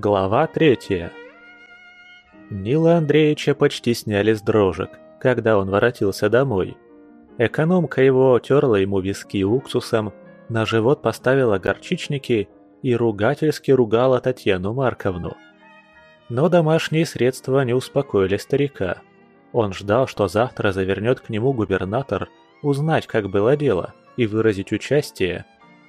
Глава третья. Нила Андреевича почти сняли с дрожек, когда он воротился домой. Экономка его терла ему виски уксусом, на живот поставила горчичники и ругательски ругала Татьяну Марковну. Но домашние средства не успокоили старика. Он ждал, что завтра завернет к нему губернатор узнать, как было дело, и выразить участие,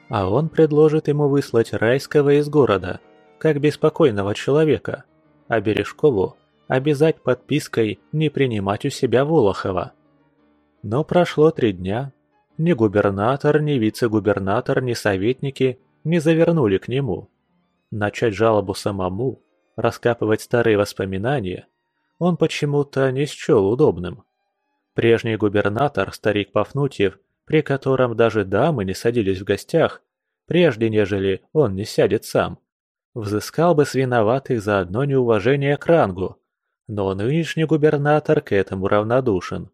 а он предложит ему выслать Райского из города – как беспокойного человека, а Бережкову обязать подпиской не принимать у себя Волохова. Но прошло три дня. Ни губернатор, ни вице-губернатор, ни советники не завернули к нему. Начать жалобу самому, раскапывать старые воспоминания, он почему-то не счел удобным. Прежний губернатор, старик Пафнутьев, при котором даже дамы не садились в гостях, прежде нежели он не сядет сам, взыскал бы с виноватых за одно неуважение к рангу. Но нынешний губернатор к этому равнодушен.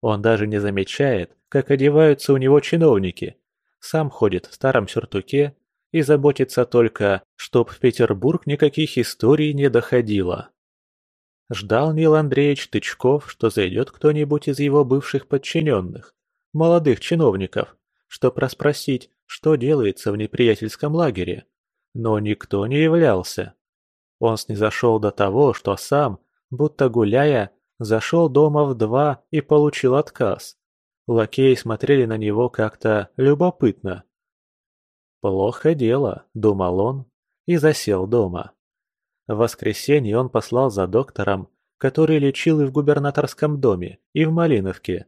Он даже не замечает, как одеваются у него чиновники. Сам ходит в старом сюртуке и заботится только, чтоб в Петербург никаких историй не доходило. Ждал Нил Андреевич Тычков, что зайдет кто-нибудь из его бывших подчиненных, молодых чиновников, чтоб расспросить, что делается в неприятельском лагере. Но никто не являлся. Он снизошел до того, что сам, будто гуляя, зашел дома в два и получил отказ. Лакеи смотрели на него как-то любопытно. «Плохо дело», — думал он, и засел дома. В воскресенье он послал за доктором, который лечил и в губернаторском доме, и в Малиновке.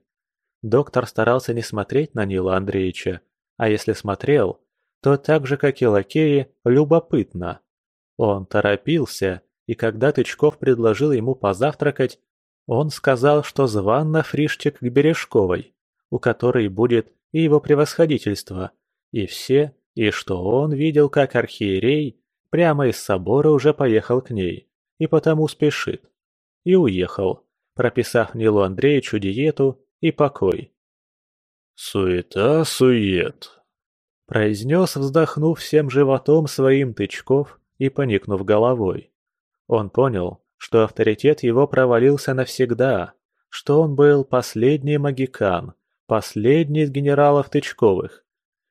Доктор старался не смотреть на Нила Андреевича, а если смотрел, то так же, как и лакеи, любопытно. Он торопился, и когда Тычков предложил ему позавтракать, он сказал, что зван на фриштик к Бережковой, у которой будет и его превосходительство, и все, и что он видел, как архиерей прямо из собора уже поехал к ней, и потому спешит. И уехал, прописав Нилу Андреевичу диету и покой. «Суета-сует», произнес, вздохнув всем животом своим тычков и поникнув головой. Он понял, что авторитет его провалился навсегда, что он был последний магикан, последний из генералов Тычковых.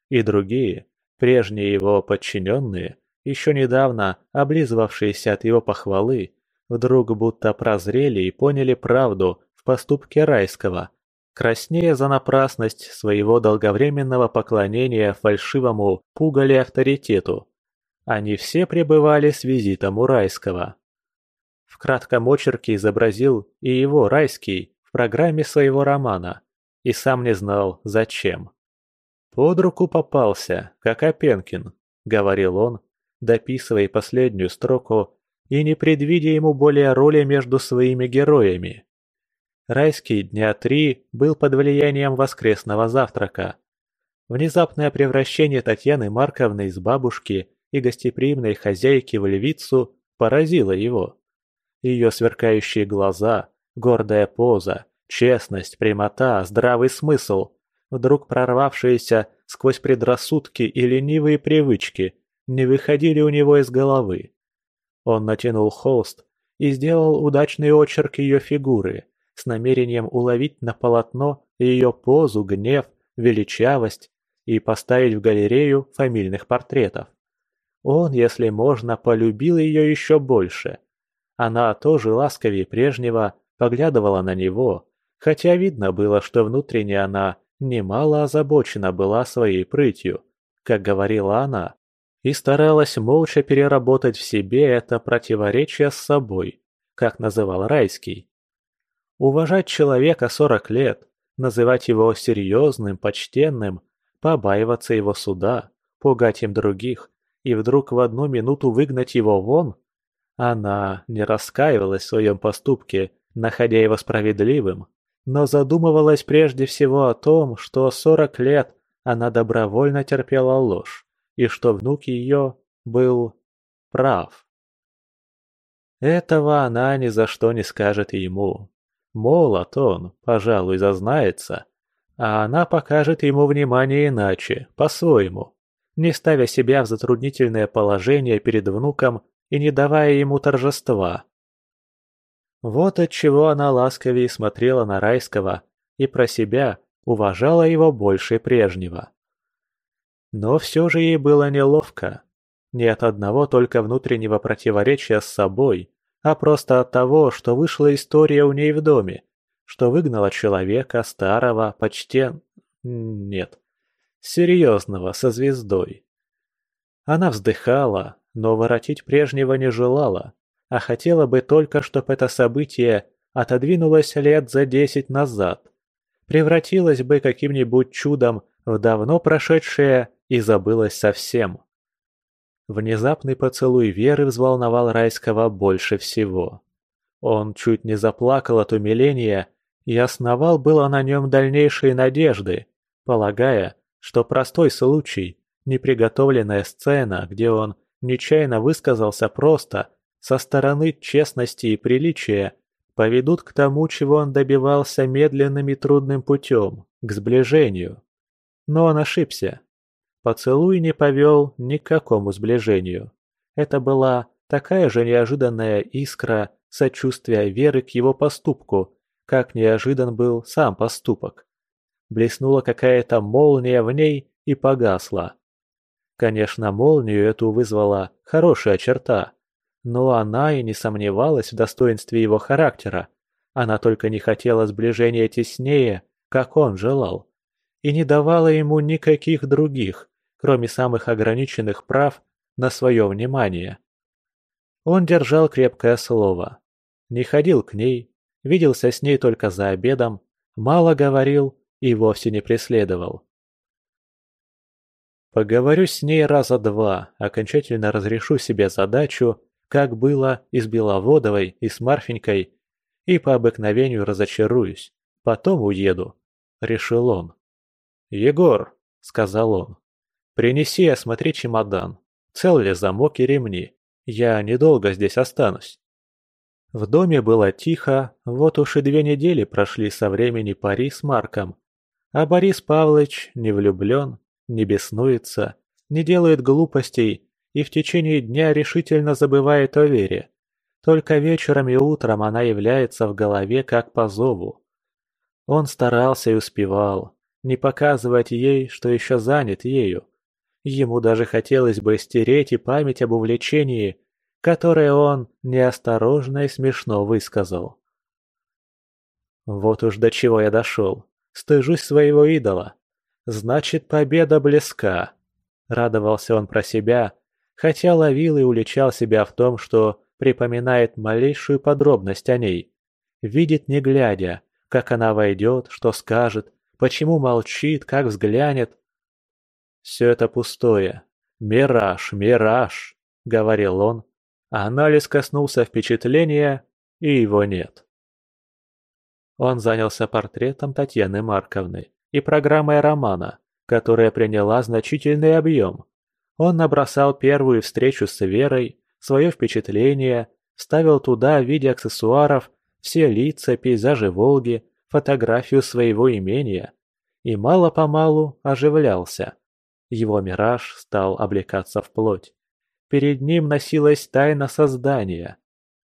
И другие, прежние его подчиненные, еще недавно облизывавшиеся от его похвалы, вдруг будто прозрели и поняли правду в поступке Райского – краснея за напрасность своего долговременного поклонения фальшивому пугали авторитету. Они все пребывали с визитом у Райского. В кратком очерке изобразил и его Райский в программе своего романа, и сам не знал, зачем. «Под руку попался, как Опенкин», — говорил он, дописывая последнюю строку и не предвидя ему более роли между своими героями. Райский дня три был под влиянием воскресного завтрака. Внезапное превращение Татьяны Марковны из бабушки и гостеприимной хозяйки в львицу поразило его. Ее сверкающие глаза, гордая поза, честность, прямота, здравый смысл, вдруг прорвавшиеся сквозь предрассудки и ленивые привычки, не выходили у него из головы. Он натянул холст и сделал удачный очерк ее фигуры – с намерением уловить на полотно ее позу, гнев, величавость и поставить в галерею фамильных портретов. Он, если можно, полюбил ее еще больше. Она тоже ласковее прежнего поглядывала на него, хотя видно было, что внутренне она немало озабочена была своей прытью, как говорила она, и старалась молча переработать в себе это противоречие с собой, как называл Райский. Уважать человека 40 лет, называть его серьезным, почтенным, побаиваться его суда, пугать им других и вдруг в одну минуту выгнать его вон? Она не раскаивалась в своем поступке, находя его справедливым, но задумывалась прежде всего о том, что 40 лет она добровольно терпела ложь, и что внук ее был прав. Этого она ни за что не скажет ему, Молод он, пожалуй, зазнается, а она покажет ему внимание иначе, по-своему, не ставя себя в затруднительное положение перед внуком и не давая ему торжества. Вот отчего она ласковее смотрела на Райского и про себя уважала его больше прежнего. Но все же ей было неловко. Не от одного только внутреннего противоречия с собой, а просто от того, что вышла история у ней в доме, что выгнала человека старого, почти... нет, серьезного, со звездой. Она вздыхала, но воротить прежнего не желала, а хотела бы только, чтобы это событие отодвинулось лет за десять назад, превратилось бы каким-нибудь чудом в давно прошедшее и забылось совсем. Внезапный поцелуй Веры взволновал Райского больше всего. Он чуть не заплакал от умиления и основал было на нем дальнейшие надежды, полагая, что простой случай, неприготовленная сцена, где он нечаянно высказался просто, со стороны честности и приличия, поведут к тому, чего он добивался медленным и трудным путем, к сближению. Но он ошибся. Поцелуй не повел ни к какому сближению. Это была такая же неожиданная искра сочувствия Веры к его поступку, как неожидан был сам поступок. Блеснула какая-то молния в ней и погасла. Конечно, молнию эту вызвала хорошая черта, но она и не сомневалась в достоинстве его характера. Она только не хотела сближения теснее, как он желал, и не давала ему никаких других, кроме самых ограниченных прав, на свое внимание. Он держал крепкое слово. Не ходил к ней, виделся с ней только за обедом, мало говорил и вовсе не преследовал. Поговорю с ней раза два, окончательно разрешу себе задачу, как было и с Беловодовой, и с Марфенькой, и по обыкновению разочаруюсь, потом уеду, — решил он. «Егор», — сказал он, Принеси и осмотри чемодан. Цел ли замок и ремни? Я недолго здесь останусь. В доме было тихо, вот уж и две недели прошли со времени пари с Марком. А Борис Павлович не влюблен, не беснуется, не делает глупостей и в течение дня решительно забывает о вере. Только вечером и утром она является в голове как по зову. Он старался и успевал, не показывать ей, что еще занят ею. Ему даже хотелось бы стереть и память об увлечении, которое он неосторожно и смешно высказал. Вот уж до чего я дошел. Стыжусь своего идола. Значит, победа близка. Радовался он про себя, хотя ловил и уличал себя в том, что припоминает малейшую подробность о ней. Видит не глядя, как она войдет, что скажет, почему молчит, как взглянет, «Все это пустое. Мираж, мираж», — говорил он. Анализ коснулся впечатления, и его нет. Он занялся портретом Татьяны Марковны и программой романа, которая приняла значительный объем. Он набросал первую встречу с Верой, свое впечатление, вставил туда в виде аксессуаров все лица, пейзажи Волги, фотографию своего имения и мало-помалу оживлялся. Его мираж стал облекаться в плоть. Перед ним носилась тайна создания.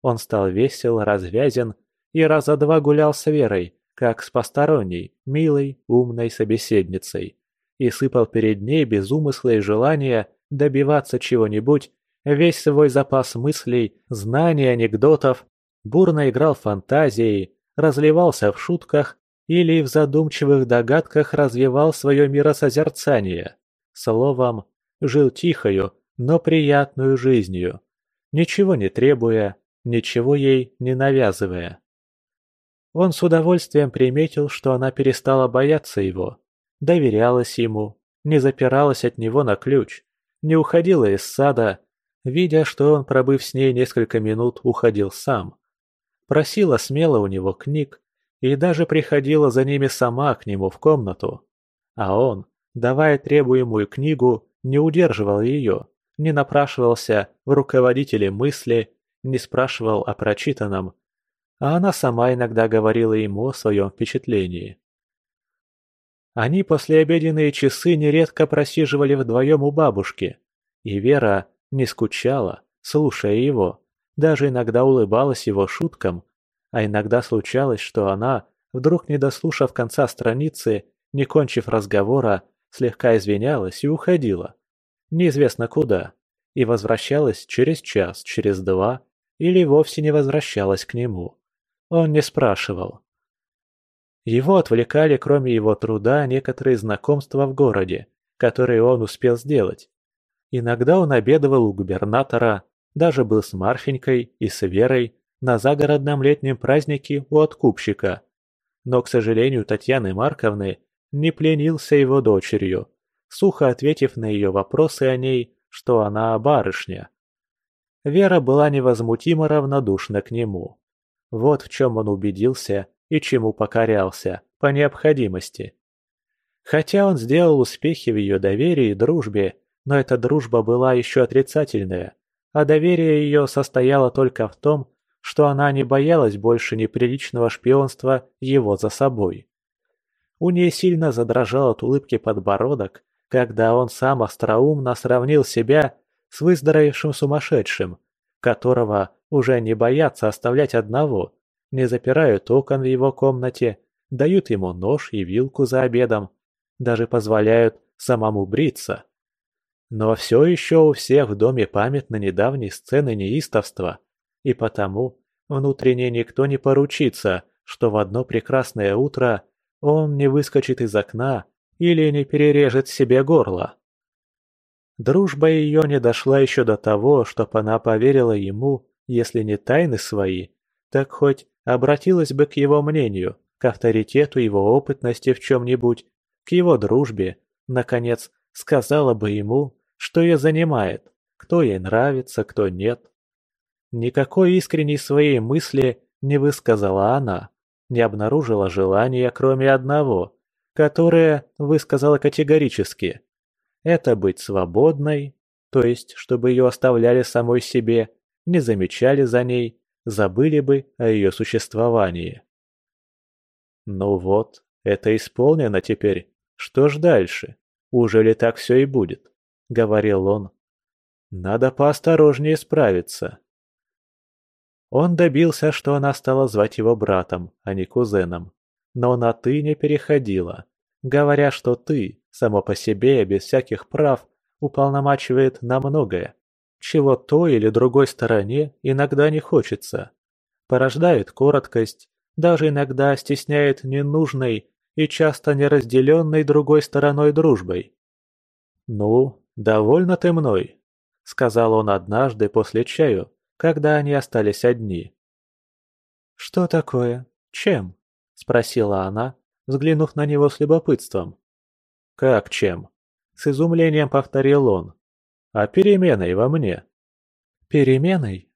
Он стал весел, развязен и раза два гулял с Верой, как с посторонней, милой, умной собеседницей, и сыпал перед ней без умысла и желания добиваться чего-нибудь, весь свой запас мыслей, знаний, анекдотов, бурно играл фантазией, разливался в шутках или в задумчивых догадках развивал свое миросозерцание. Словом, жил тихою, но приятную жизнью, ничего не требуя, ничего ей не навязывая. Он с удовольствием приметил, что она перестала бояться его, доверялась ему, не запиралась от него на ключ, не уходила из сада, видя, что он, пробыв с ней несколько минут, уходил сам. Просила смело у него книг и даже приходила за ними сама к нему в комнату. А он, давая требуемую книгу, не удерживал ее, не напрашивался в руководители мысли, не спрашивал о прочитанном, а она сама иногда говорила ему о своем впечатлении. Они послеобеденные часы нередко просиживали вдвоем у бабушки, и Вера не скучала, слушая его, даже иногда улыбалась его шуткам, а иногда случалось, что она, вдруг не дослушав конца страницы, не кончив разговора, слегка извинялась и уходила. Неизвестно куда. И возвращалась через час, через два, или вовсе не возвращалась к нему. Он не спрашивал. Его отвлекали, кроме его труда, некоторые знакомства в городе, которые он успел сделать. Иногда он обедывал у губернатора, даже был с Марфенькой и с Верой на загородном летнем празднике у откупщика. Но, к сожалению, Татьяны Марковны не пленился его дочерью, сухо ответив на ее вопросы о ней, что она барышня. Вера была невозмутимо равнодушна к нему. Вот в чем он убедился и чему покорялся, по необходимости. Хотя он сделал успехи в ее доверии и дружбе, но эта дружба была еще отрицательная, а доверие ее состояло только в том, что она не боялась больше неприличного шпионства его за собой. У нее сильно задрожал от улыбки подбородок, когда он сам остроумно сравнил себя с выздоровевшим сумасшедшим, которого уже не боятся оставлять одного, не запирают окон в его комнате, дают ему нож и вилку за обедом, даже позволяют самому бриться. Но все еще у всех в доме память на недавние сцены неистовства, и потому внутренне никто не поручится, что в одно прекрасное утро он не выскочит из окна или не перережет себе горло. Дружба ее не дошла еще до того, чтоб она поверила ему, если не тайны свои, так хоть обратилась бы к его мнению, к авторитету его опытности в чем-нибудь, к его дружбе, наконец, сказала бы ему, что ее занимает, кто ей нравится, кто нет. Никакой искренней своей мысли не высказала она, не обнаружила желания, кроме одного, которое высказала категорически. Это быть свободной, то есть, чтобы ее оставляли самой себе, не замечали за ней, забыли бы о ее существовании. Ну вот, это исполнено теперь. Что ж дальше? Уже ли так все и будет? Говорил он. Надо поосторожнее справиться. Он добился, что она стала звать его братом, а не кузеном. Но на «ты» не переходила, говоря, что «ты» само по себе, без всяких прав, уполномачивает на многое, чего той или другой стороне иногда не хочется. Порождает короткость, даже иногда стесняет ненужной и часто неразделенной другой стороной дружбой. «Ну, довольно ты мной», — сказал он однажды после чаю, когда они остались одни. «Что такое? Чем?» – спросила она, взглянув на него с любопытством. «Как чем?» – с изумлением повторил он. «А переменой во мне?» «Переменой?»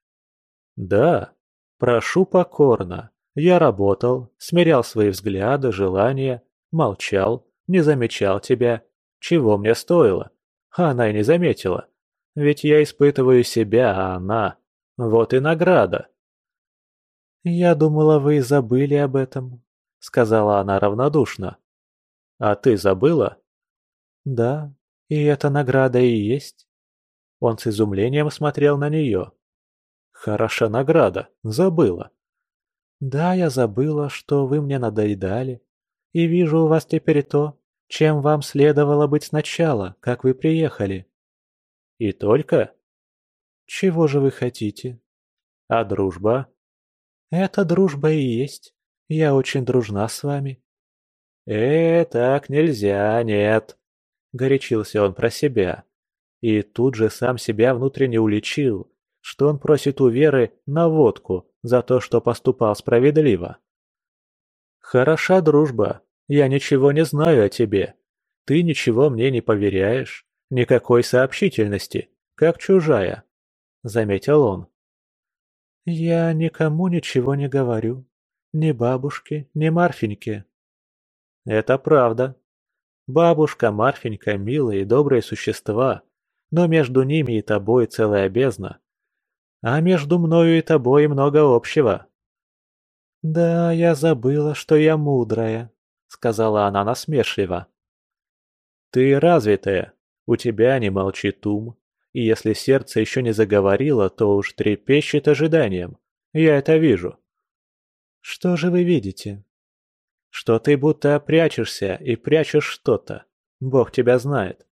«Да. Прошу покорно. Я работал, смирял свои взгляды, желания, молчал, не замечал тебя. Чего мне стоило? Она и не заметила. Ведь я испытываю себя, а она... Вот и награда. «Я думала, вы забыли об этом», — сказала она равнодушно. «А ты забыла?» «Да, и эта награда и есть». Он с изумлением смотрел на нее. «Хороша награда, забыла». «Да, я забыла, что вы мне надоедали, и вижу у вас теперь то, чем вам следовало быть сначала, как вы приехали». «И только?» Чего же вы хотите? А дружба? Это дружба и есть. Я очень дружна с вами. Э, так нельзя, нет. Горячился он про себя. И тут же сам себя внутренне уличил, что он просит у Веры наводку за то, что поступал справедливо. «Хороша дружба. Я ничего не знаю о тебе. Ты ничего мне не поверяешь. Никакой сообщительности, как чужая. — заметил он. «Я никому ничего не говорю. Ни бабушке, ни Марфеньке». «Это правда. Бабушка, Марфенька — милые и добрые существа, но между ними и тобой целая бездна. А между мною и тобой много общего». «Да, я забыла, что я мудрая», — сказала она насмешливо. «Ты развитая, у тебя не молчит ум, и если сердце еще не заговорило, то уж трепещет ожиданием. Я это вижу. Что же вы видите? Что ты будто прячешься и прячешь что-то. Бог тебя знает.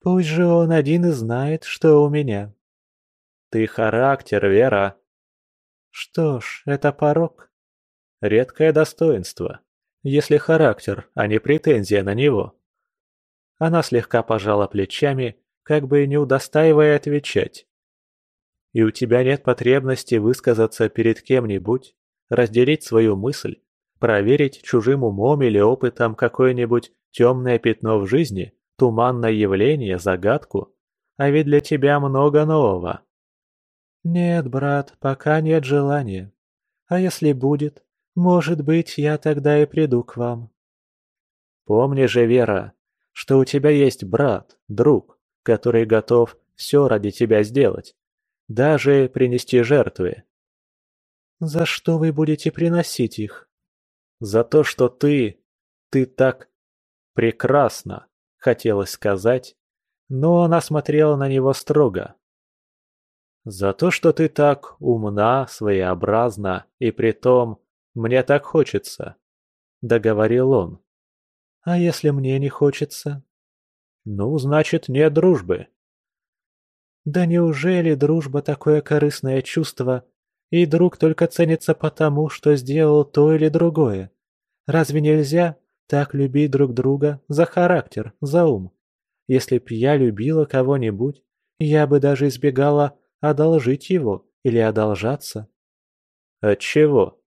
Пусть же он один и знает, что у меня. Ты характер, Вера. Что ж, это порог. Редкое достоинство, если характер, а не претензия на него. Она слегка пожала плечами, как бы не удостаивая отвечать. И у тебя нет потребности высказаться перед кем-нибудь, разделить свою мысль, проверить чужим умом или опытом какое-нибудь темное пятно в жизни, туманное явление, загадку. А ведь для тебя много нового. Нет, брат, пока нет желания. А если будет, может быть, я тогда и приду к вам. Помни же, Вера, что у тебя есть брат, друг, который готов все ради тебя сделать, даже принести жертвы. За что вы будете приносить их? За то, что ты... ты так... прекрасно, хотелось сказать, но она смотрела на него строго. За то, что ты так умна, своеобразна, и притом мне так хочется, договорил он. А если мне не хочется? Ну, значит, нет дружбы. Да неужели дружба такое корыстное чувство, и друг только ценится потому, что сделал то или другое? Разве нельзя так любить друг друга за характер, за ум? Если б я любила кого-нибудь, я бы даже избегала одолжить его или одолжаться. Отчего?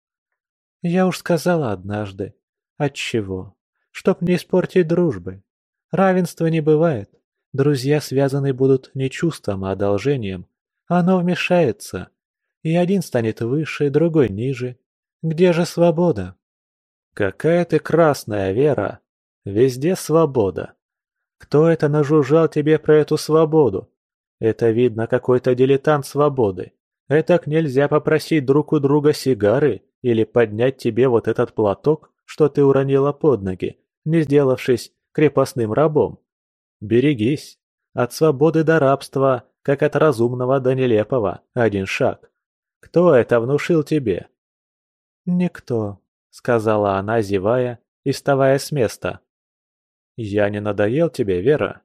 Я уж сказала однажды. Отчего? Чтоб не испортить дружбы. Равенства не бывает. Друзья связаны будут не чувством, а одолжением. Оно вмешается. И один станет выше, другой ниже. Где же свобода? Какая ты красная, Вера. Везде свобода. Кто это нажужжал тебе про эту свободу? Это видно какой-то дилетант свободы. Этак нельзя попросить друг у друга сигары или поднять тебе вот этот платок, что ты уронила под ноги, не сделавшись крепостным рабом. Берегись. От свободы до рабства, как от разумного до нелепого, один шаг. Кто это внушил тебе? Никто, сказала она, зевая и вставая с места. Я не надоел тебе, Вера?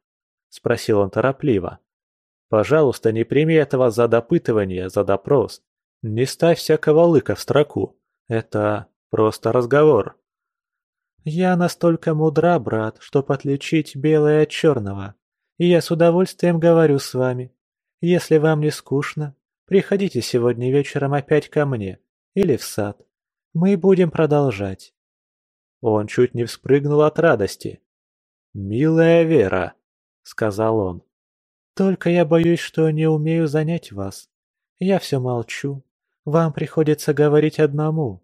спросил он торопливо. Пожалуйста, не прими этого за допытывание, за допрос. Не ставь всякого лыка в строку. Это просто разговор. Я настолько мудра, брат, чтоб отличить белое от черного. И я с удовольствием говорю с вами. Если вам не скучно, приходите сегодня вечером опять ко мне или в сад. Мы будем продолжать. Он чуть не вспрыгнул от радости. «Милая Вера», — сказал он. «Только я боюсь, что не умею занять вас. Я все молчу. Вам приходится говорить одному».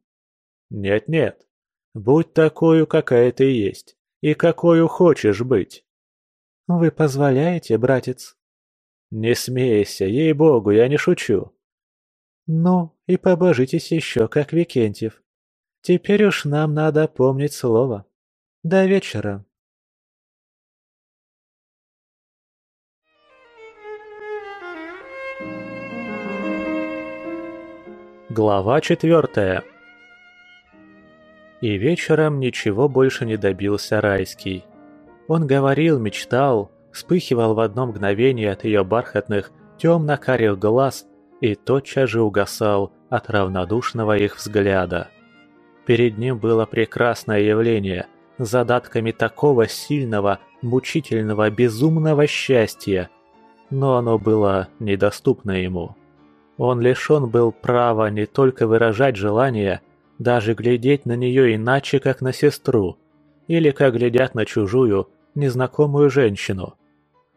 «Нет-нет, Будь такою, какая ты есть, и какую хочешь быть. Вы позволяете, братец? Не смейся, ей-богу, я не шучу. Ну, и побожитесь еще, как Викентьев. Теперь уж нам надо помнить слово. До вечера. Глава четвертая и вечером ничего больше не добился Райский. Он говорил, мечтал, вспыхивал в одно мгновение от ее бархатных, темно-карих глаз и тотчас же угасал от равнодушного их взгляда. Перед ним было прекрасное явление задатками такого сильного, мучительного, безумного счастья, но оно было недоступно ему. Он лишен был права не только выражать желания, даже глядеть на нее иначе, как на сестру, или как глядят на чужую, незнакомую женщину.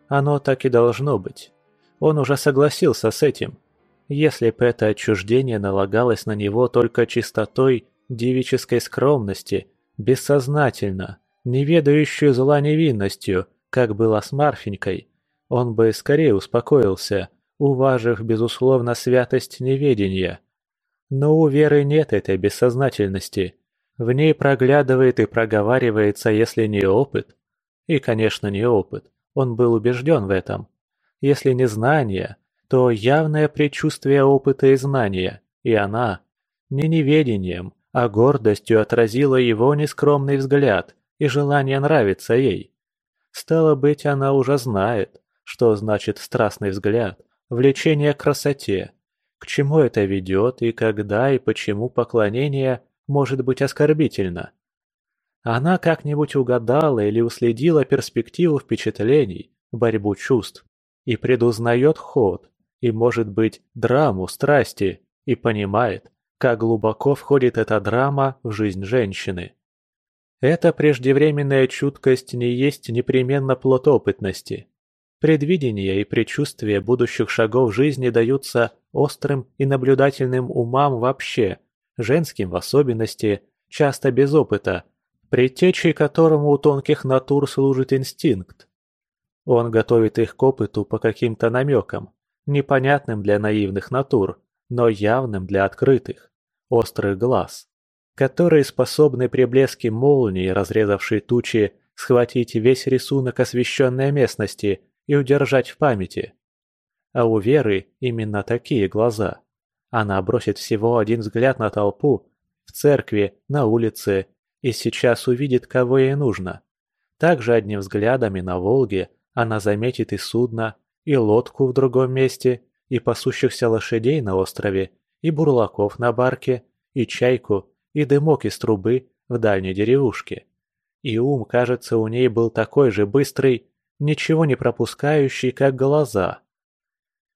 Оно так и должно быть. Он уже согласился с этим. Если бы это отчуждение налагалось на него только чистотой девической скромности, бессознательно, не ведающую зла невинностью, как было с Марфенькой, он бы скорее успокоился, уважив, безусловно, святость неведения – но у Веры нет этой бессознательности. В ней проглядывает и проговаривается, если не опыт. И, конечно, не опыт. Он был убежден в этом. Если не знание, то явное предчувствие опыта и знания, и она, не неведением, а гордостью отразила его нескромный взгляд и желание нравиться ей. Стало быть, она уже знает, что значит страстный взгляд, влечение к красоте, к чему это ведет и когда и почему поклонение может быть оскорбительно. Она как-нибудь угадала или уследила перспективу впечатлений, борьбу чувств, и предузнает ход, и, может быть, драму страсти, и понимает, как глубоко входит эта драма в жизнь женщины. Эта преждевременная чуткость не есть непременно плод опытности. Предвидение и предчувствие будущих шагов жизни даются острым и наблюдательным умам вообще, женским в особенности, часто без опыта, предтечей которому у тонких натур служит инстинкт. Он готовит их к опыту по каким-то намекам, непонятным для наивных натур, но явным для открытых, острых глаз, которые способны при блеске молнии, разрезавшей тучи, схватить весь рисунок освещенной местности и удержать в памяти. А у Веры именно такие глаза. Она бросит всего один взгляд на толпу, в церкви, на улице, и сейчас увидит, кого ей нужно. Также одним взглядом и на Волге она заметит и судно, и лодку в другом месте, и пасущихся лошадей на острове, и бурлаков на барке, и чайку, и дымок из трубы в дальней деревушке. И ум, кажется, у ней был такой же быстрый, ничего не пропускающий, как глаза.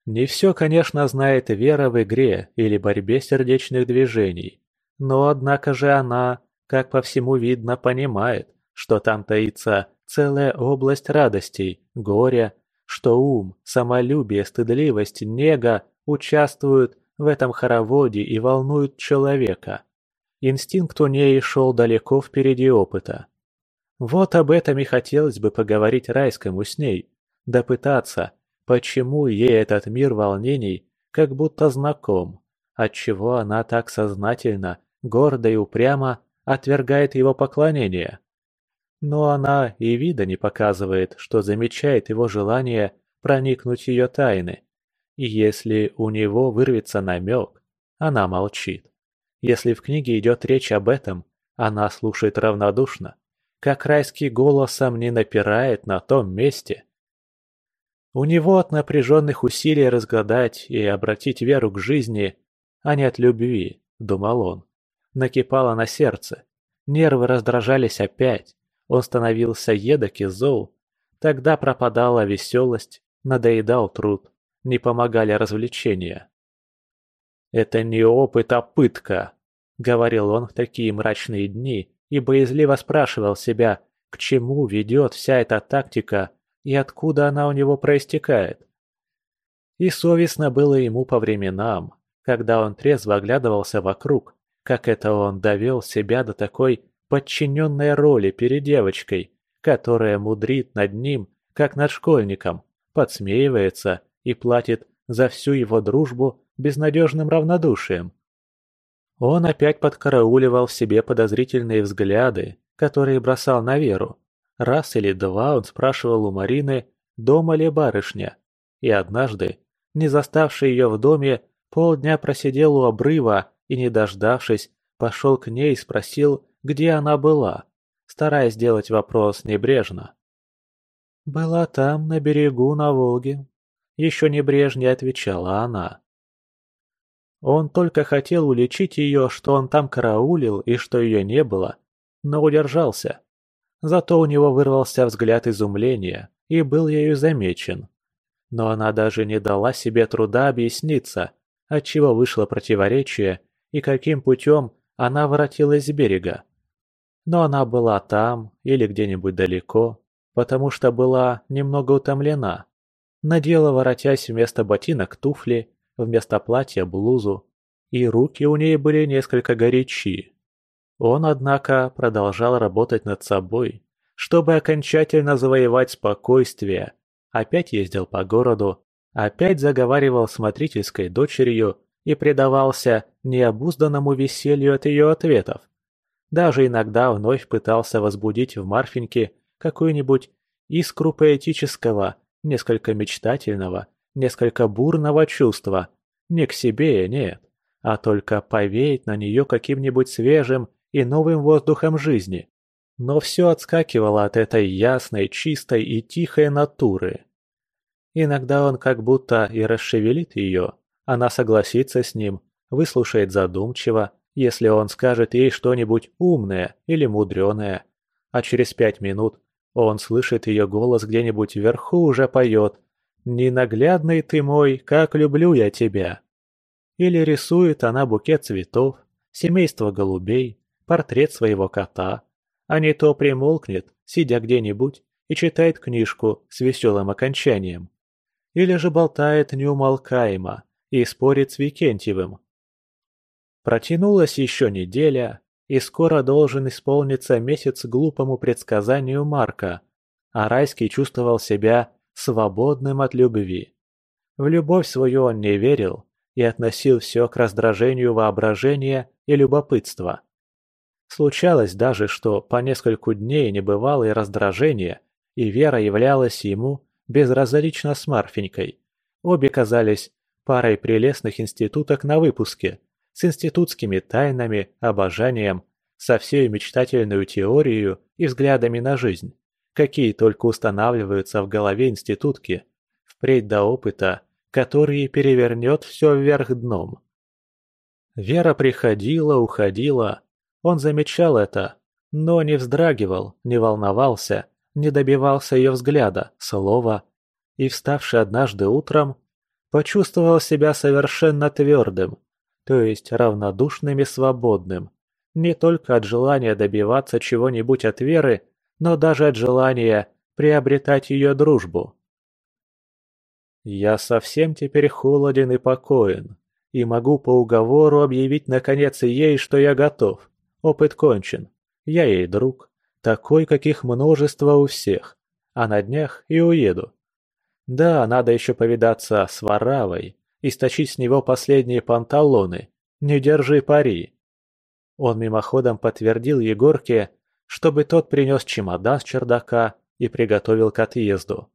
Не все, конечно, знает Вера в игре или борьбе сердечных движений, но однако же она как по всему видно, понимает, что там таится целая область радостей, горя, что ум, самолюбие, стыдливость, нега участвуют в этом хороводе и волнуют человека. Инстинкт у ней шел далеко впереди опыта. Вот об этом и хотелось бы поговорить райскому с ней, допытаться, почему ей этот мир волнений как будто знаком, отчего она так сознательно, гордо и упрямо отвергает его поклонение. Но она и вида не показывает, что замечает его желание проникнуть ее тайны. И если у него вырвется намек, она молчит. Если в книге идет речь об этом, она слушает равнодушно, как райский голосом не напирает на том месте. У него от напряженных усилий разгадать и обратить веру к жизни, а не от любви, думал он накипало на сердце. Нервы раздражались опять. Он становился едок и зол. Тогда пропадала веселость, надоедал труд, не помогали развлечения. «Это не опыт, а пытка», — говорил он в такие мрачные дни и боязливо спрашивал себя, к чему ведет вся эта тактика и откуда она у него проистекает. И совестно было ему по временам, когда он трезво оглядывался вокруг как это он довел себя до такой подчиненной роли перед девочкой, которая мудрит над ним, как над школьником, подсмеивается и платит за всю его дружбу безнадежным равнодушием. Он опять подкарауливал в себе подозрительные взгляды, которые бросал на Веру. Раз или два он спрашивал у Марины, дома ли барышня, и однажды, не заставший ее в доме, полдня просидел у обрыва и, не дождавшись, пошел к ней и спросил, где она была, стараясь сделать вопрос небрежно. «Была там, на берегу, на Волге», — еще небрежнее отвечала она. Он только хотел уличить ее, что он там караулил и что ее не было, но удержался. Зато у него вырвался взгляд изумления и был ею замечен. Но она даже не дала себе труда объясниться, отчего вышло противоречие и каким путем она воротилась с берега. Но она была там или где-нибудь далеко, потому что была немного утомлена. Надела, воротясь вместо ботинок туфли, вместо платья блузу, и руки у ней были несколько горячи. Он, однако, продолжал работать над собой, чтобы окончательно завоевать спокойствие. Опять ездил по городу, опять заговаривал с смотрительской дочерью и предавался необузданному веселью от ее ответов. Даже иногда вновь пытался возбудить в Марфеньке какую-нибудь искру поэтического, несколько мечтательного, несколько бурного чувства. Не к себе, нет, а только повеять на нее каким-нибудь свежим и новым воздухом жизни. Но все отскакивало от этой ясной, чистой и тихой натуры. Иногда он как будто и расшевелит ее, она согласится с ним, выслушает задумчиво, если он скажет ей что-нибудь умное или мудреное, а через пять минут он слышит ее голос где-нибудь вверху уже поет «Ненаглядный ты мой, как люблю я тебя». Или рисует она букет цветов, семейство голубей, портрет своего кота, а не то примолкнет, сидя где-нибудь, и читает книжку с веселым окончанием. Или же болтает неумолкаемо и спорит с Викентьевым. Протянулась еще неделя, и скоро должен исполниться месяц глупому предсказанию Марка, а Райский чувствовал себя свободным от любви. В любовь свою он не верил и относил все к раздражению воображения и любопытства. Случалось даже, что по нескольку дней не бывало и раздражения, и Вера являлась ему безразлично с Марфенькой. Обе казались парой прелестных институток на выпуске, с институтскими тайнами, обожанием, со всей мечтательной теорией и взглядами на жизнь, какие только устанавливаются в голове институтки, впредь до опыта, который перевернет все вверх дном. Вера приходила, уходила, он замечал это, но не вздрагивал, не волновался, не добивался ее взгляда, слова, и, вставший однажды утром, почувствовал себя совершенно твердым, то есть равнодушным и свободным, не только от желания добиваться чего-нибудь от Веры, но даже от желания приобретать ее дружбу. Я совсем теперь холоден и покоен, и могу по уговору объявить наконец ей, что я готов. Опыт кончен. Я ей друг, такой, каких множество у всех. А на днях и уеду. Да, надо еще повидаться с Варавой и сточить с него последние панталоны. Не держи пари. Он мимоходом подтвердил Егорке, чтобы тот принес чемодан с чердака и приготовил к отъезду.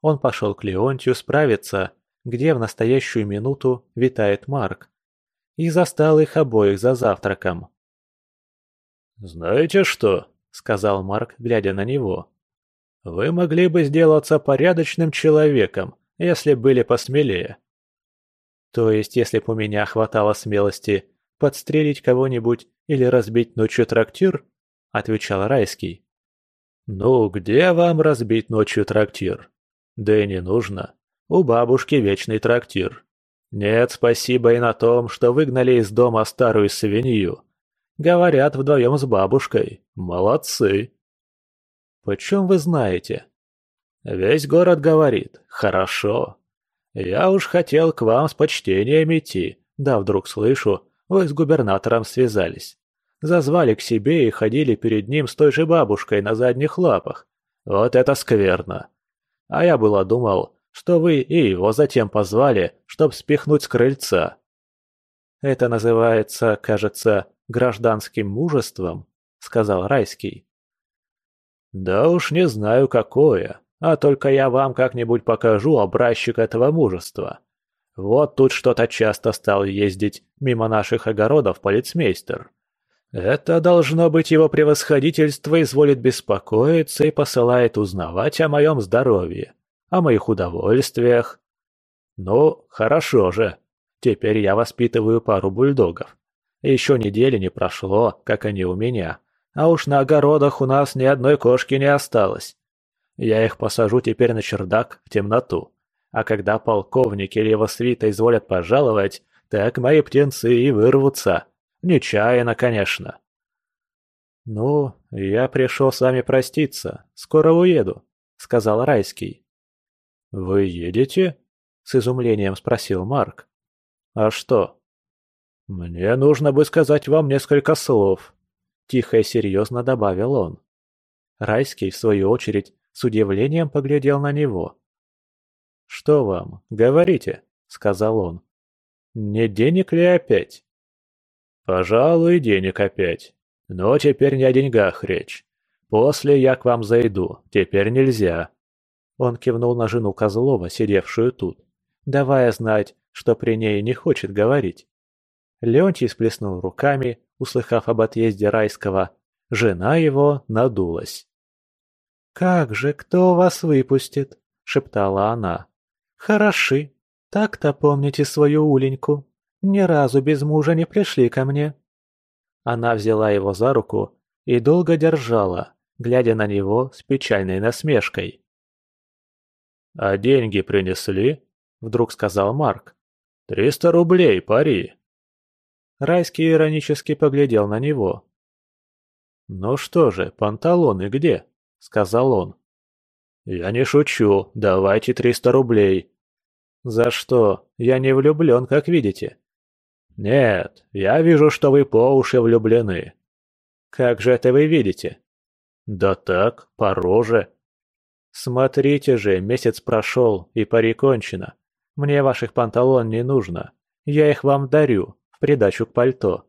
Он пошел к Леонтию справиться, где в настоящую минуту витает Марк, и застал их обоих за завтраком. «Знаете что?» — сказал Марк, глядя на него. «Вы могли бы сделаться порядочным человеком, если были посмелее». «То есть, если бы у меня хватало смелости подстрелить кого-нибудь или разбить ночью трактир?» — отвечал Райский. «Ну, где вам разбить ночью трактир? Да и не нужно. У бабушки вечный трактир. Нет, спасибо и на том, что выгнали из дома старую свинью. Говорят вдвоем с бабушкой. Молодцы. Почем вы знаете? Весь город говорит. Хорошо. Я уж хотел к вам с почтением идти, да вдруг слышу, вы с губернатором связались. Зазвали к себе и ходили перед ним с той же бабушкой на задних лапах. Вот это скверно. А я было думал, что вы и его затем позвали, чтоб спихнуть с крыльца. Это называется, кажется, гражданским мужеством», — сказал Райский. «Да уж не знаю какое, а только я вам как-нибудь покажу образчик этого мужества. Вот тут что-то часто стал ездить мимо наших огородов полицмейстер. Это должно быть его превосходительство изволит беспокоиться и посылает узнавать о моем здоровье, о моих удовольствиях. Ну, хорошо же, теперь я воспитываю пару бульдогов. Еще недели не прошло, как они у меня. А уж на огородах у нас ни одной кошки не осталось. Я их посажу теперь на чердак в темноту. А когда полковник или его свита изволят пожаловать, так мои птенцы и вырвутся. Нечаянно, конечно. «Ну, я пришел с вами проститься. Скоро уеду», — сказал Райский. «Вы едете?» — с изумлением спросил Марк. «А что?» «Мне нужно бы сказать вам несколько слов», — тихо и серьезно добавил он. Райский, в свою очередь, с удивлением поглядел на него. «Что вам? Говорите», — сказал он. «Не денег ли опять?» «Пожалуй, денег опять. Но теперь не о деньгах речь. После я к вам зайду, теперь нельзя». Он кивнул на жену Козлова, сидевшую тут, давая знать, что при ней не хочет говорить. Леонтий сплеснул руками, услыхав об отъезде Райского. Жена его надулась. «Как же, кто вас выпустит?» — шептала она. «Хороши. Так-то помните свою Уленьку. Ни разу без мужа не пришли ко мне». Она взяла его за руку и долго держала, глядя на него с печальной насмешкой. «А деньги принесли?» — вдруг сказал Марк. «Триста рублей, пари!» Райский иронически поглядел на него. «Ну что же, панталоны где?» — сказал он. «Я не шучу, давайте триста рублей». «За что? Я не влюблен, как видите». «Нет, я вижу, что вы по уши влюблены». «Как же это вы видите?» «Да так, по роже». «Смотрите же, месяц прошел, и пари кончено. Мне ваших панталон не нужно. Я их вам дарю, придачу к пальто».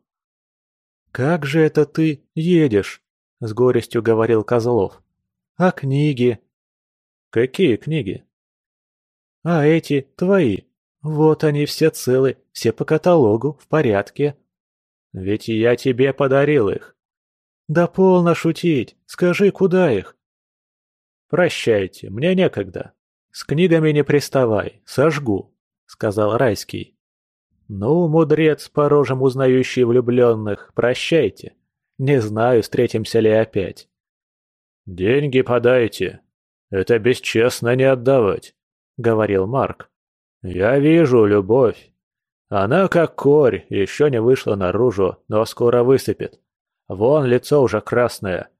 «Как же это ты едешь?» — с горестью говорил Козлов. «А книги?» «Какие книги?» «А эти твои. Вот они все целы, все по каталогу, в порядке». «Ведь я тебе подарил их». «Да полно шутить. Скажи, куда их?» «Прощайте, мне некогда. С книгами не приставай, сожгу», — сказал Райский. «Ну, мудрец, по рожам узнающий влюбленных, прощайте. Не знаю, встретимся ли опять». «Деньги подайте. Это бесчестно не отдавать», — говорил Марк. «Я вижу любовь. Она как корь, еще не вышла наружу, но скоро высыпет. Вон лицо уже красное.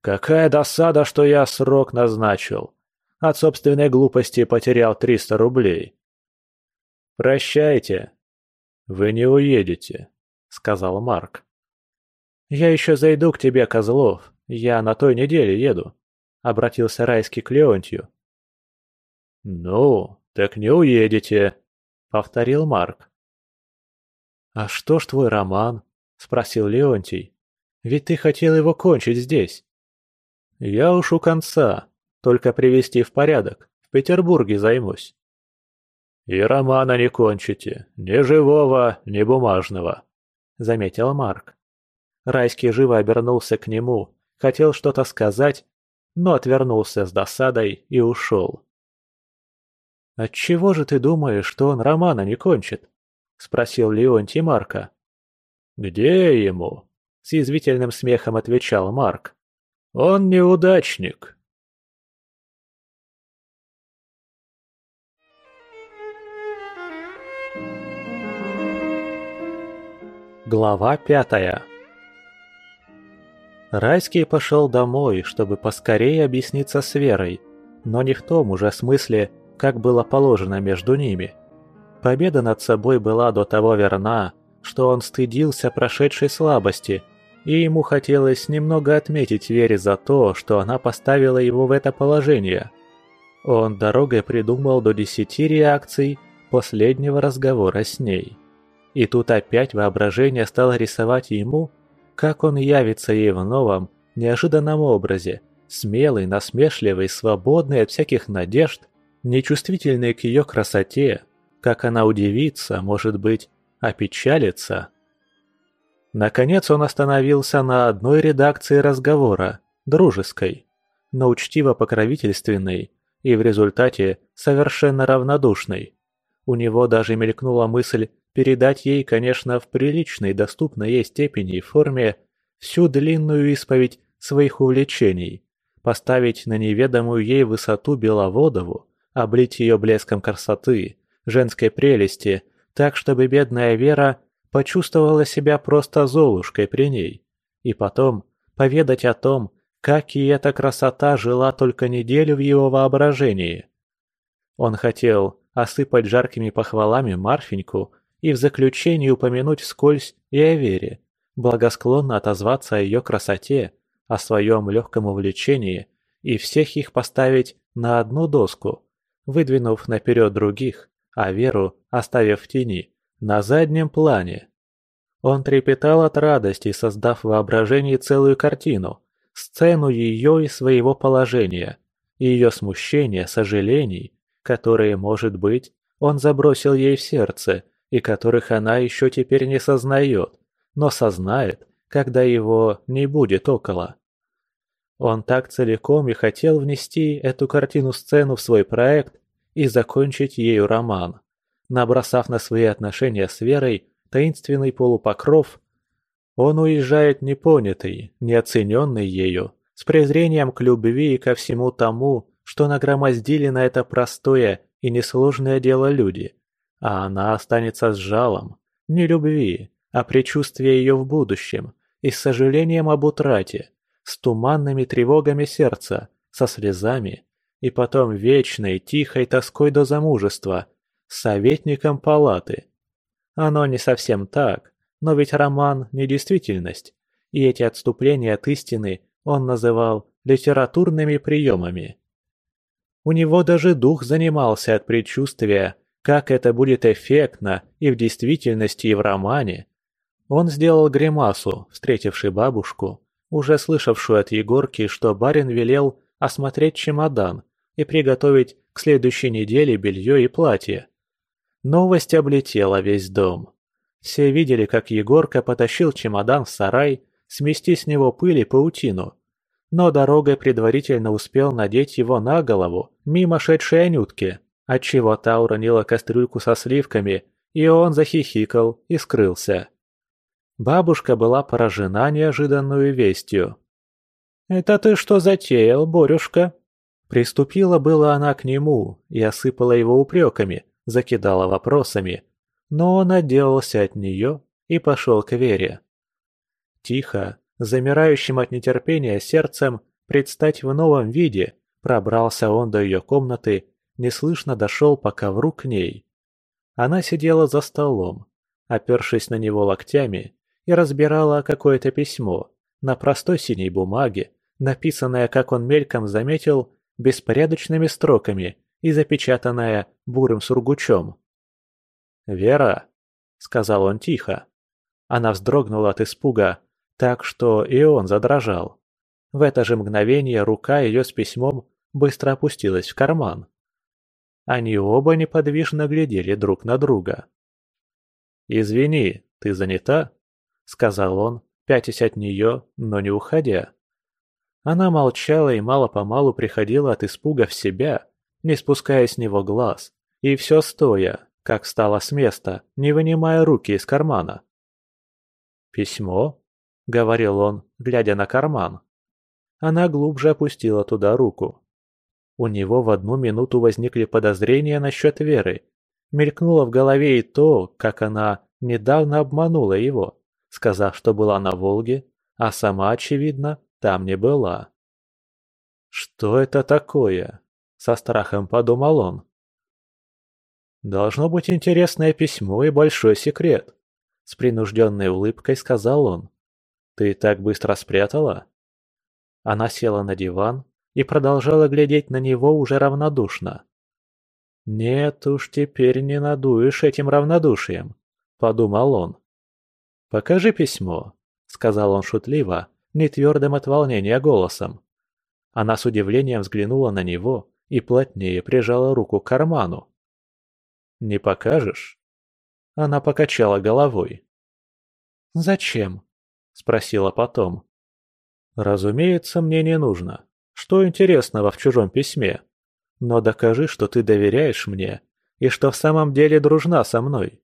Какая досада, что я срок назначил. От собственной глупости потерял 300 рублей. «Прощайте. Вы не уедете», — сказал Марк. «Я еще зайду к тебе, Козлов. Я на той неделе еду», — обратился Райский к Леонтью. «Ну, так не уедете», — повторил Марк. «А что ж твой роман?» — спросил Леонтий. «Ведь ты хотел его кончить здесь». «Я уж у конца, только привести в порядок, в Петербурге займусь». «И романа не кончите, ни живого, ни бумажного», — заметил Марк. Райский живо обернулся к нему, хотел что-то сказать, но отвернулся с досадой и ушел. «Отчего же ты думаешь, что он романа не кончит?» — спросил Леонтий Марка. «Где ему?» — с язвительным смехом отвечал Марк. «Он неудачник». Глава пятая Райский пошел домой, чтобы поскорее объясниться с Верой, но не в том уже смысле, как было положено между ними. Победа над собой была до того верна, что он стыдился прошедшей слабости, и ему хотелось немного отметить Вере за то, что она поставила его в это положение. Он дорогой придумал до десяти реакций последнего разговора с ней. И тут опять воображение стало рисовать ему – как он явится ей в новом, неожиданном образе, смелый, насмешливый, свободный от всяких надежд, нечувствительный к ее красоте, как она удивится, может быть, опечалится. Наконец он остановился на одной редакции разговора, дружеской, но учтиво-покровительственной и в результате совершенно равнодушной. У него даже мелькнула мысль передать ей, конечно, в приличной, доступной ей степени и форме всю длинную исповедь своих увлечений, поставить на неведомую ей высоту Беловодову, облить ее блеском красоты, женской прелести, так, чтобы бедная Вера почувствовала себя просто золушкой при ней, и потом поведать о том, как и эта красота жила только неделю в его воображении. Он хотел осыпать жаркими похвалами Марфеньку, и в заключении упомянуть вскользь и о Вере, благосклонно отозваться о ее красоте, о своем легком увлечении и всех их поставить на одну доску, выдвинув наперед других, а Веру оставив в тени, на заднем плане. Он трепетал от радости, создав в воображении целую картину, сцену ее и своего положения, и ее смущения, сожалений, которые, может быть, он забросил ей в сердце и которых она еще теперь не сознает, но сознает, когда его не будет около. Он так целиком и хотел внести эту картину-сцену в свой проект и закончить ею роман, набросав на свои отношения с Верой таинственный полупокров, он уезжает непонятый, неоцененный ею, с презрением к любви и ко всему тому, что нагромоздили на это простое и несложное дело люди, а она останется с жалом, не любви, а предчувствия ее в будущем и с сожалением об утрате, с туманными тревогами сердца, со слезами и потом вечной тихой тоской до замужества, советником палаты. Оно не совсем так, но ведь роман – не действительность, и эти отступления от истины он называл литературными приемами. У него даже дух занимался от предчувствия, как это будет эффектно и в действительности, и в романе. Он сделал гримасу, встретивший бабушку, уже слышавшую от Егорки, что барин велел осмотреть чемодан и приготовить к следующей неделе белье и платье. Новость облетела весь дом. Все видели, как Егорка потащил чемодан в сарай, смести с него пыль и паутину, но дорогой предварительно успел надеть его на голову мимо шедшей Анютки, отчего та уронила кастрюльку со сливками, и он захихикал и скрылся. Бабушка была поражена неожиданную вестью. «Это ты что затеял, Борюшка?» Приступила была она к нему и осыпала его упреками, закидала вопросами, но он отделался от нее и пошел к Вере. Тихо, замирающим от нетерпения сердцем предстать в новом виде, пробрался он до ее комнаты, неслышно дошел по ковру к ней. Она сидела за столом, опершись на него локтями, и разбирала какое-то письмо на простой синей бумаге, написанное, как он мельком заметил, беспорядочными строками и запечатанное бурым сургучом. «Вера», — сказал он тихо. Она вздрогнула от испуга, так что и он задрожал. В это же мгновение рука ее с письмом быстро опустилась в карман. Они оба неподвижно глядели друг на друга. «Извини, ты занята?» — сказал он, пятясь от нее, но не уходя. Она молчала и мало-помалу приходила от испуга в себя, не спуская с него глаз, и все стоя, как встала с места, не вынимая руки из кармана. «Письмо?» — говорил он, глядя на карман. Она глубже опустила туда руку. У него в одну минуту возникли подозрения насчет Веры. Мелькнуло в голове и то, как она недавно обманула его, сказав, что была на Волге, а сама, очевидно, там не была. «Что это такое?» – со страхом подумал он. «Должно быть интересное письмо и большой секрет», – с принужденной улыбкой сказал он. «Ты так быстро спрятала?» Она села на диван и продолжала глядеть на него уже равнодушно. «Нет уж, теперь не надуешь этим равнодушием», — подумал он. «Покажи письмо», — сказал он шутливо, нетвердым от волнения голосом. Она с удивлением взглянула на него и плотнее прижала руку к карману. «Не покажешь?» Она покачала головой. «Зачем?» – спросила потом. «Разумеется, мне не нужно. Что интересного в чужом письме? Но докажи, что ты доверяешь мне и что в самом деле дружна со мной.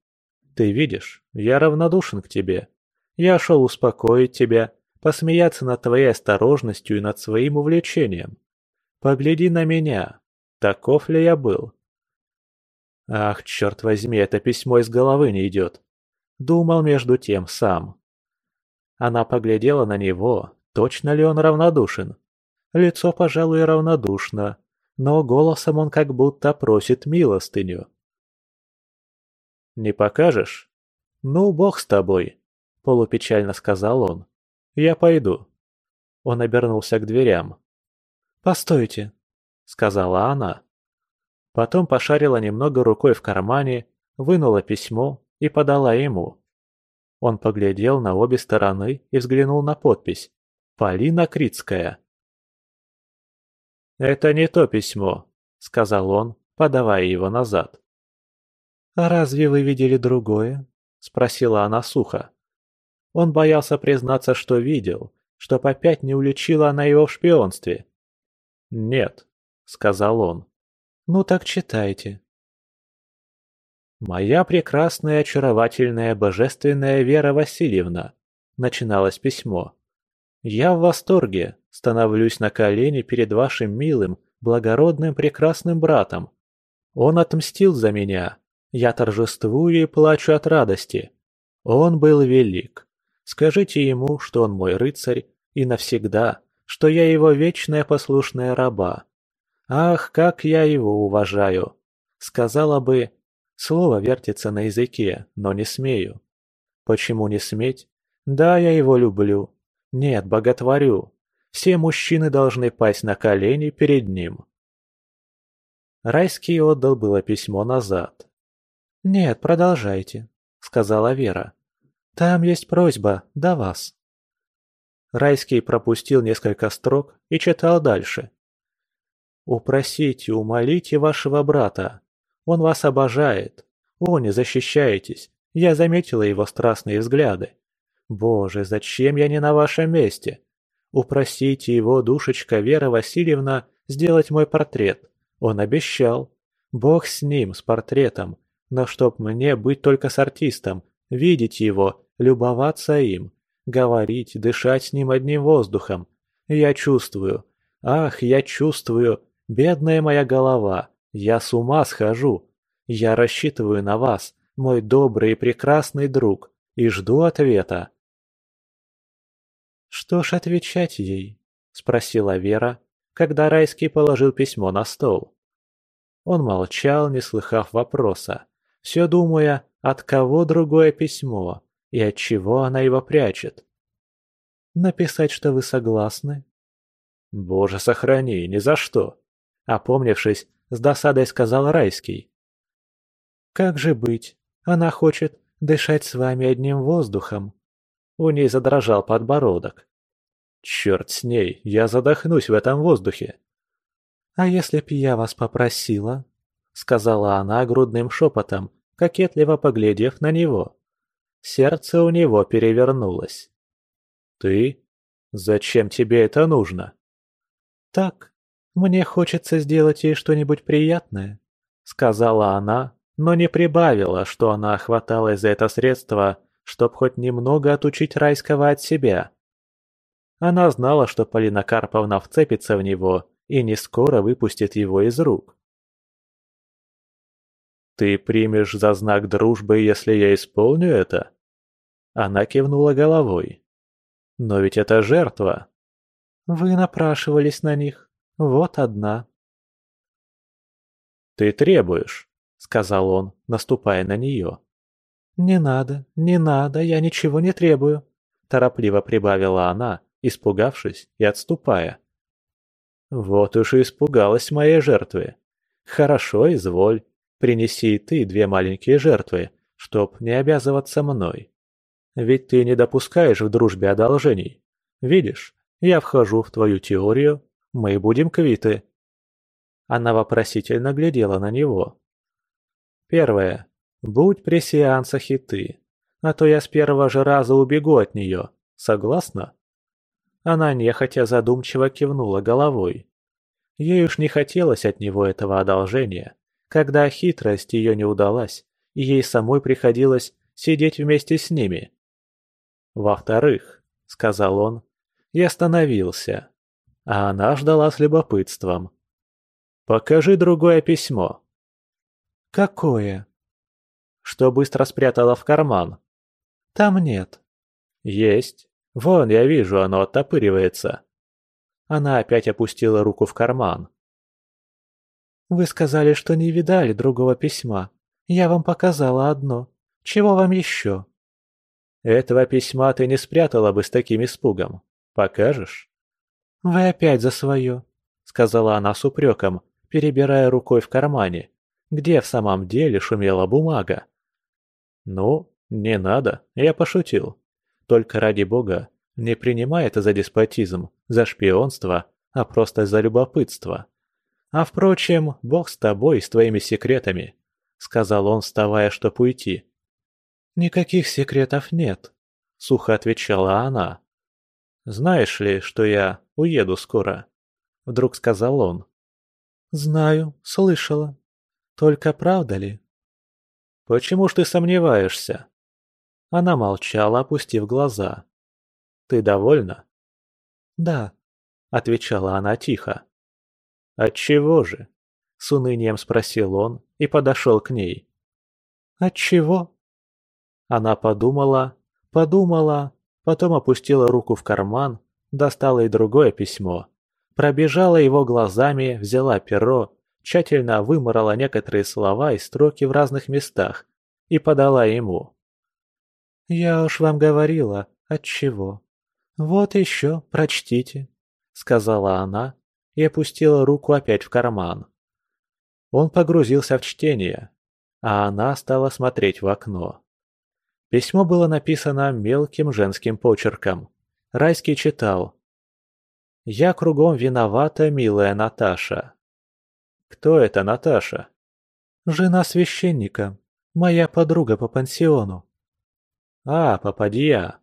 Ты видишь, я равнодушен к тебе. Я шел успокоить тебя, посмеяться над твоей осторожностью и над своим увлечением. Погляди на меня. Таков ли я был?» Ах, черт возьми, это письмо из головы не идет. Думал между тем сам. Она поглядела на него, точно ли он равнодушен. Лицо, пожалуй, равнодушно, но голосом он как будто просит милостыню. «Не покажешь? Ну, бог с тобой», — полупечально сказал он. «Я пойду». Он обернулся к дверям. «Постойте», — сказала она. Потом пошарила немного рукой в кармане, вынула письмо и подала ему. Он поглядел на обе стороны и взглянул на подпись. «Полина Крицкая». «Это не то письмо», — сказал он, подавая его назад. «А разве вы видели другое?» — спросила она сухо. Он боялся признаться, что видел, чтоб опять не уличила она его в шпионстве. «Нет», — сказал он. «Ну так читайте». «Моя прекрасная, очаровательная, божественная Вера Васильевна», — начиналось письмо. «Я в восторге, становлюсь на колени перед вашим милым, благородным, прекрасным братом. Он отмстил за меня. Я торжествую и плачу от радости. Он был велик. Скажите ему, что он мой рыцарь, и навсегда, что я его вечная послушная раба. Ах, как я его уважаю! Сказала бы, слово вертится на языке, но не смею. Почему не сметь? Да, я его люблю. Нет, боготворю. Все мужчины должны пасть на колени перед ним. Райский отдал было письмо назад. «Нет, продолжайте», — сказала Вера. «Там есть просьба до вас». Райский пропустил несколько строк и читал дальше. «Упросите, умолите вашего брата. Он вас обожает. О, не защищаетесь. Я заметила его страстные взгляды. Боже, зачем я не на вашем месте? Упросите его, душечка Вера Васильевна, сделать мой портрет. Он обещал. Бог с ним, с портретом. Но чтоб мне быть только с артистом, видеть его, любоваться им, говорить, дышать с ним одним воздухом. Я чувствую. Ах, я чувствую. Бедная моя голова. Я с ума схожу. Я рассчитываю на вас, мой добрый и прекрасный друг, и жду ответа. «Что ж отвечать ей?» – спросила Вера, когда Райский положил письмо на стол. Он молчал, не слыхав вопроса, все думая, от кого другое письмо и от чего она его прячет. «Написать, что вы согласны?» «Боже, сохрани, ни за что!» Опомнившись, с досадой сказал Райский. «Как же быть? Она хочет дышать с вами одним воздухом. У ней задрожал подбородок. «Черт с ней, я задохнусь в этом воздухе!» «А если б я вас попросила?» — сказала она грудным шепотом, кокетливо поглядев на него. Сердце у него перевернулось. «Ты? Зачем тебе это нужно?» «Так, мне хочется сделать ей что-нибудь приятное», — сказала она, но не прибавила, что она хваталась за это средство чтоб хоть немного отучить Райского от себя. Она знала, что Полина Карповна вцепится в него и не скоро выпустит его из рук. «Ты примешь за знак дружбы, если я исполню это?» Она кивнула головой. «Но ведь это жертва». «Вы напрашивались на них. Вот одна». «Ты требуешь», — сказал он, наступая на нее. «Не надо, не надо, я ничего не требую», – торопливо прибавила она, испугавшись и отступая. «Вот уж и испугалась моей жертвы. Хорошо, изволь, принеси и ты две маленькие жертвы, чтоб не обязываться мной. Ведь ты не допускаешь в дружбе одолжений. Видишь, я вхожу в твою теорию, мы будем квиты». Она вопросительно глядела на него. Первое. Будь при сеансах и ты, а то я с первого же раза убегу от нее. Согласна?» Она нехотя задумчиво кивнула головой. Ей уж не хотелось от него этого одолжения, когда хитрость ее не удалась, и ей самой приходилось сидеть вместе с ними. «Во-вторых», — сказал он, — и остановился, а она ждала с любопытством. «Покажи другое письмо». «Какое?» Что быстро спрятала в карман. Там нет. Есть. Вон, я вижу, оно оттопыривается. Она опять опустила руку в карман. Вы сказали, что не видали другого письма. Я вам показала одно. Чего вам еще? Этого письма ты не спрятала бы с таким испугом. Покажешь? Вы опять за свое, сказала она с упреком, перебирая рукой в кармане, где в самом деле шумела бумага. «Ну, не надо, я пошутил. Только ради бога, не принимай это за деспотизм, за шпионство, а просто из-за любопытства. А впрочем, бог с тобой и с твоими секретами, сказал он, вставая, чтоб уйти. Никаких секретов нет, сухо отвечала она. Знаешь ли, что я уеду скоро? Вдруг сказал он. Знаю, слышала. Только правда ли? Почему ж ты сомневаешься? Она молчала, опустив глаза. Ты довольна? Да, отвечала она тихо. Отчего же? С унынием спросил он и подошел к ней. Отчего? Она подумала, подумала, потом опустила руку в карман, достала и другое письмо, пробежала его глазами, взяла перо, тщательно выморала некоторые слова и строки в разных местах и подала ему. «Я уж вам говорила, отчего. Вот еще, прочтите», — сказала она и опустила руку опять в карман. Он погрузился в чтение, а она стала смотреть в окно. Письмо было написано мелким женским почерком. Райский читал. «Я кругом виновата, милая Наташа». «Кто это Наташа?» «Жена священника, моя подруга по пансиону». «А, попадья.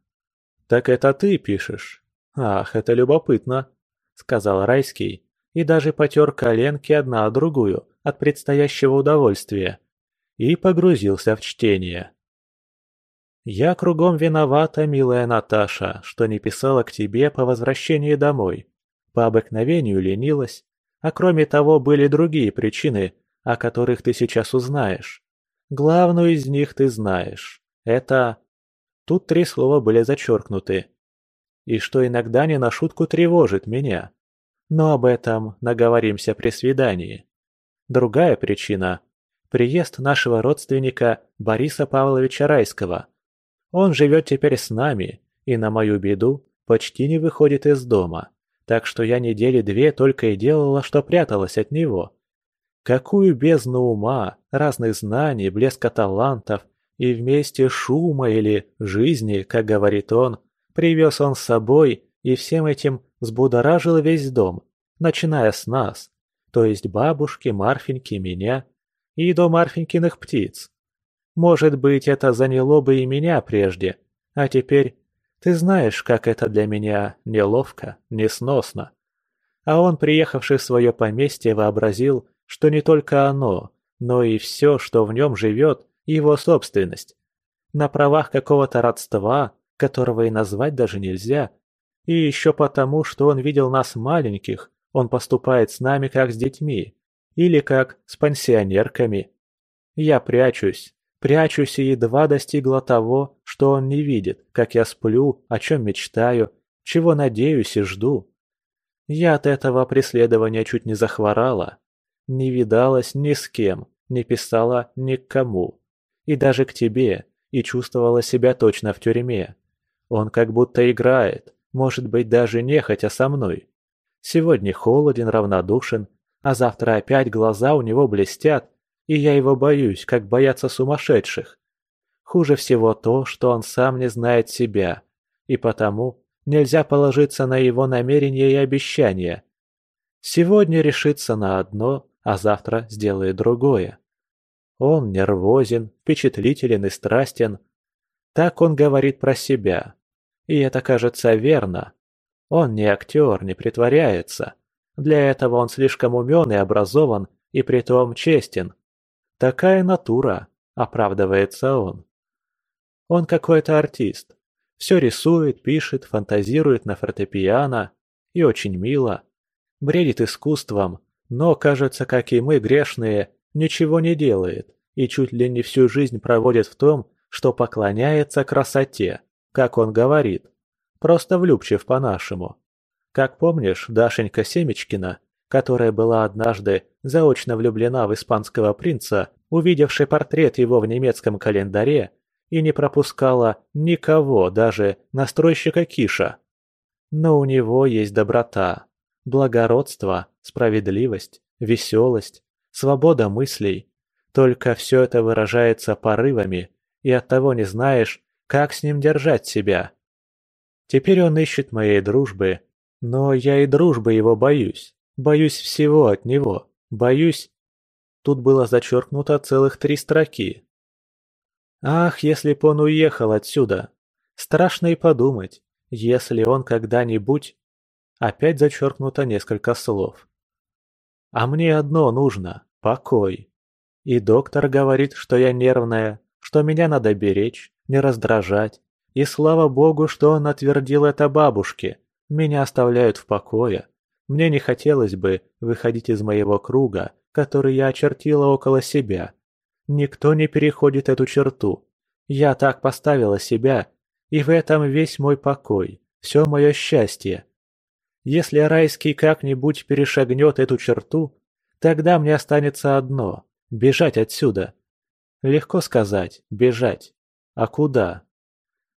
Так это ты пишешь? Ах, это любопытно», — сказал Райский и даже потер коленки одна о другую от предстоящего удовольствия и погрузился в чтение. «Я кругом виновата, милая Наташа, что не писала к тебе по возвращении домой. По обыкновению ленилась, а кроме того были другие причины, о которых ты сейчас узнаешь. Главную из них ты знаешь. Это...» Тут три слова были зачеркнуты. «И что иногда не на шутку тревожит меня. Но об этом наговоримся при свидании. Другая причина – приезд нашего родственника Бориса Павловича Райского. Он живет теперь с нами и, на мою беду, почти не выходит из дома, так что я недели две только и делала, что пряталась от него. Какую бездну ума, разных знаний, блеска талантов и вместе шума или жизни, как говорит он, привез он с собой и всем этим взбудоражил весь дом, начиная с нас, то есть бабушки, Марфеньки, меня и до Марфенькиных птиц. Может быть, это заняло бы и меня прежде, а теперь ты знаешь, как это для меня неловко, несносно. А он, приехавший в свое поместье, вообразил, что не только оно, но и все, что в нем живет, его собственность. На правах какого-то родства, которого и назвать даже нельзя, и еще потому, что он видел нас маленьких, он поступает с нами как с детьми. Или как с пансионерками. Я прячусь, прячусь и едва достигла того, что он не видит, как я сплю, о чем мечтаю, чего надеюсь и жду. Я от этого преследования чуть не захворала. Не видалась ни с кем, не писала ни к кому. И даже к тебе, и чувствовала себя точно в тюрьме. Он как будто играет, может быть, даже нехотя со мной. Сегодня холоден, равнодушен, а завтра опять глаза у него блестят, и я его боюсь, как боятся сумасшедших. Хуже всего то, что он сам не знает себя, и потому нельзя положиться на его намерения и обещания. Сегодня решится на одно, а завтра сделает другое. Он нервозен, впечатлителен и страстен. Так он говорит про себя. И это кажется верно. Он не актер, не притворяется. Для этого он слишком умен и образован, и притом честен. Такая натура, оправдывается он. Он какой-то артист. Все рисует, пишет, фантазирует на фортепиано. И очень мило. Бредит искусством, но, кажется, как и мы, грешные, ничего не делает и чуть ли не всю жизнь проводит в том, что поклоняется красоте как он говорит. Просто влюбчив по-нашему. Как помнишь, Дашенька Семечкина, которая была однажды заочно влюблена в испанского принца, увидевший портрет его в немецком календаре, и не пропускала никого, даже настройщика Киша. Но у него есть доброта, благородство, справедливость, веселость, свобода мыслей. Только все это выражается порывами, и оттого не знаешь, как с ним держать себя? Теперь он ищет моей дружбы, Но я и дружбы его боюсь. Боюсь всего от него. Боюсь... Тут было зачеркнуто целых три строки. Ах, если б он уехал отсюда! Страшно и подумать, если он когда-нибудь... Опять зачеркнуто несколько слов. А мне одно нужно — покой. И доктор говорит, что я нервная, что меня надо беречь, не раздражать. И слава богу, что он отвердил это бабушке. Меня оставляют в покое. Мне не хотелось бы выходить из моего круга, который я очертила около себя. Никто не переходит эту черту. Я так поставила себя, и в этом весь мой покой, все мое счастье. Если райский как-нибудь перешагнет эту черту, тогда мне останется одно – бежать отсюда. Легко сказать – бежать. А куда?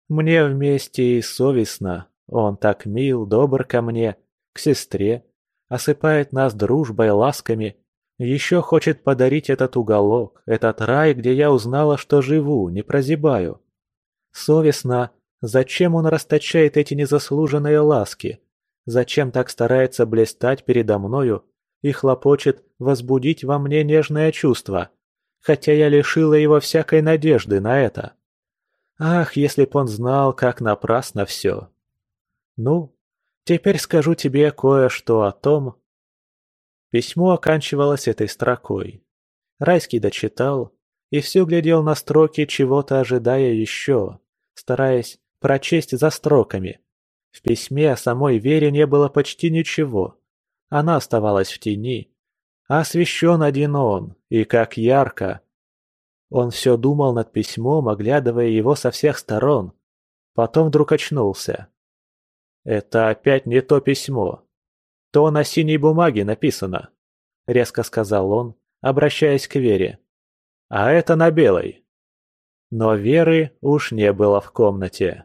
Мне вместе и совестно. Он так мил, добр ко мне, к сестре, осыпает нас дружбой, ласками. Еще хочет подарить этот уголок, этот рай, где я узнала, что живу, не прозябаю. Совестно, зачем он расточает эти незаслуженные ласки? Зачем так старается блистать передо мною и хлопочет возбудить во мне нежное чувство, хотя я лишила его всякой надежды на это? Ах, если б он знал, как напрасно все. Ну, теперь скажу тебе кое-что о том... Письмо оканчивалось этой строкой. Райский дочитал и все глядел на строки, чего-то ожидая еще, стараясь прочесть за строками. В письме о самой Вере не было почти ничего. Она оставалась в тени. освещен один он, и как ярко, он все думал над письмом, оглядывая его со всех сторон. Потом вдруг очнулся. «Это опять не то письмо. То на синей бумаге написано», — резко сказал он, обращаясь к Вере. «А это на белой». Но Веры уж не было в комнате.